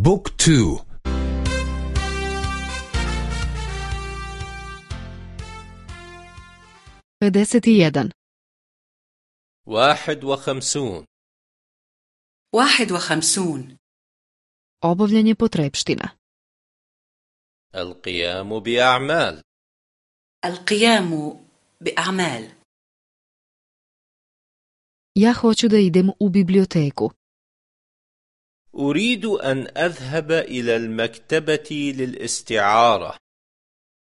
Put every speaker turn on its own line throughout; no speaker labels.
Book two.
Pedeset jedan
واحد وخمسون.
واحد وخمسون.
Obavljanje potrepština
القيام بأعمال.
القيام بأعمال.
Ja hoću da idem.
أريد أن أذهب إلى المكتبة للاستعارة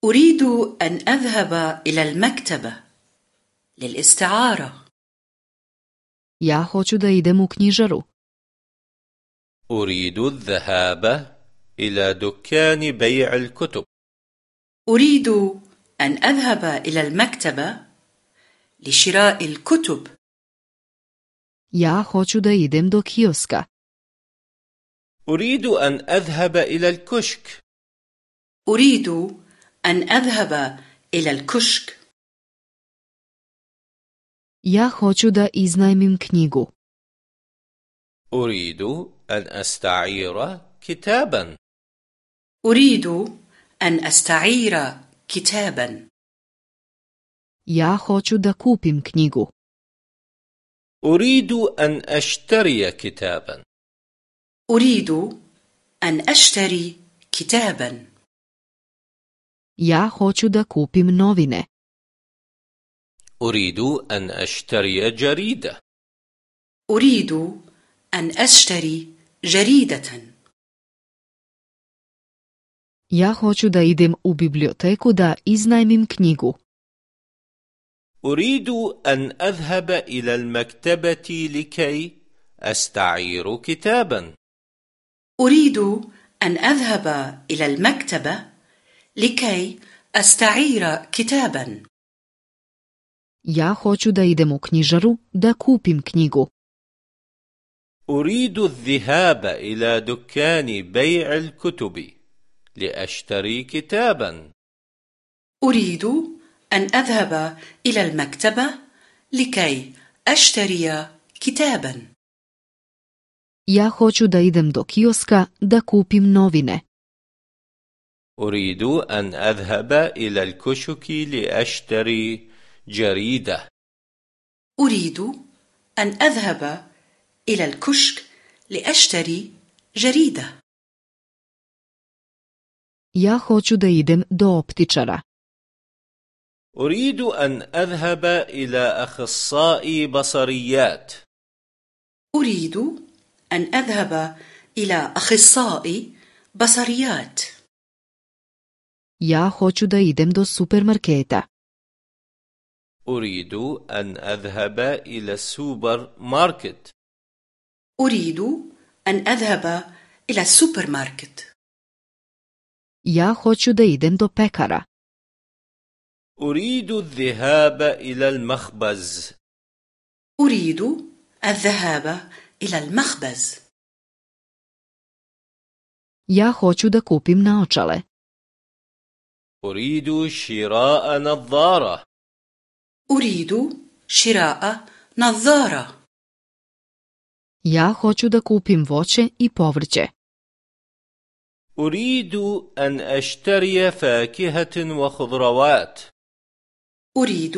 أريد أن أذهب إلى المكتبة للاستعارة
Ja hoću da idem u knjižaru.
أريد الذهاب إلى دكان بيع الكتب
أريد أن أذهب إلى المكتبة لشراء الكتب
Ja hoću da idem do kioska.
أريد أن أذهب إلى الكشك.
أريد أن أذهب إلى الكشك.
Ja hoću da iznajmim knjigu.
أريد أن أستعير كتابا.
أريد أن أستعير كتابا.
Ja hoću da kupim knjigu.
أريد أن أشتري كتابا.
أريد أن أشتري كتابا
Ja hoću da kupim novine.
أريد أن أشتري جريدة
أريد أن أشتري جريدة
Ja hoću da idem u biblioteku da iznajmim knjigu.
أريد أن أذهب إلى المكتبة لكي أستعير كتابا
أريد أن أذهب إلى المكتبة لكي أستعير كتابا.
Ja hoću da idem u knjižaru da kupim knjigu.
أريد الذهاب إلى دكان بيع الكتب لأشتري كتابا.
أريد أن أذهب إلى المكتبة لكي أشتري كتابا.
Ja hoću da idem do kioska da kupim novine.
أريد أن أذهب إلى الكشك لأشتري جريدة
أريد أن أذهب إلى الكشك لأشتري جريدة
Ja hoću da idem do optičara.
أريد أن أذهب إلى أخصائي بصريات
أريد أن أذهب إلى أخصائي بصريات
Ja hoću da idem do supermarketa.
أريد أن أذهب إلى السوبر ماركت
أريد أن أذهب إلى السوبر ماركت
Ja hoću da idem do pekara.
أريد الذهاب إلى المخبز
أريد الذهاب إلى المخبز.
Ja hoću da kupim naočale.
أريد شراء نظارة.
أريد شراء نظارة.
Ja hoću da kupim voće i povrće.
أريد أن أشتري فاكهة وخضروات.
أريد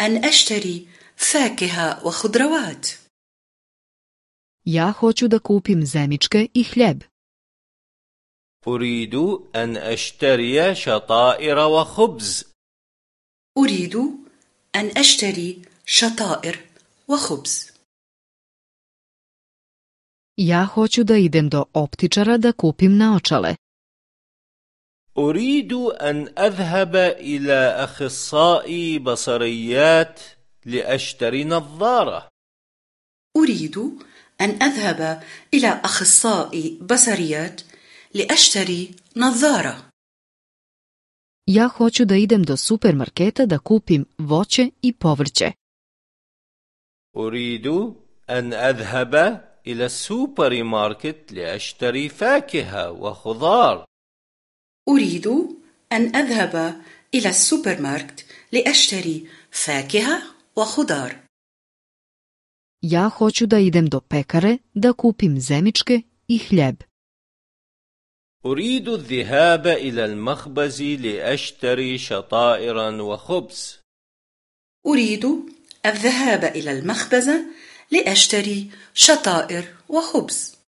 أن أشتري فاكهة وخضروات.
Ja hoću da kupim zemičke i hljeb.
أريد أن أشتري شطائر وخبز
أريد أن أشتري شطائر وخبز
Ja hoću da idem do optičara da kupim naočale.
أريد أن أذهب إلى أخصائي بصريات لأشتري نظارة
أريد أن أذهب إلى أخصائي بصريات لأشتري نظارة.
Ja hoću da idem do supermarketa da kupim voće i povrće.
أريد أن أذهب إلى السوبر ماركت لأشتري فاكهة وخضار.
أريد أن أذهب إلى السوبر ماركت لأشتري فاكهة وخضار.
Ja hoću da idem do pekare da kupim zemičke i hljeb.
أريد الذهاب إلى المخبز لأشتري شطائرا وخبز.
أريد الذهاب إلى المخبز لأشتري شطائر وخبز.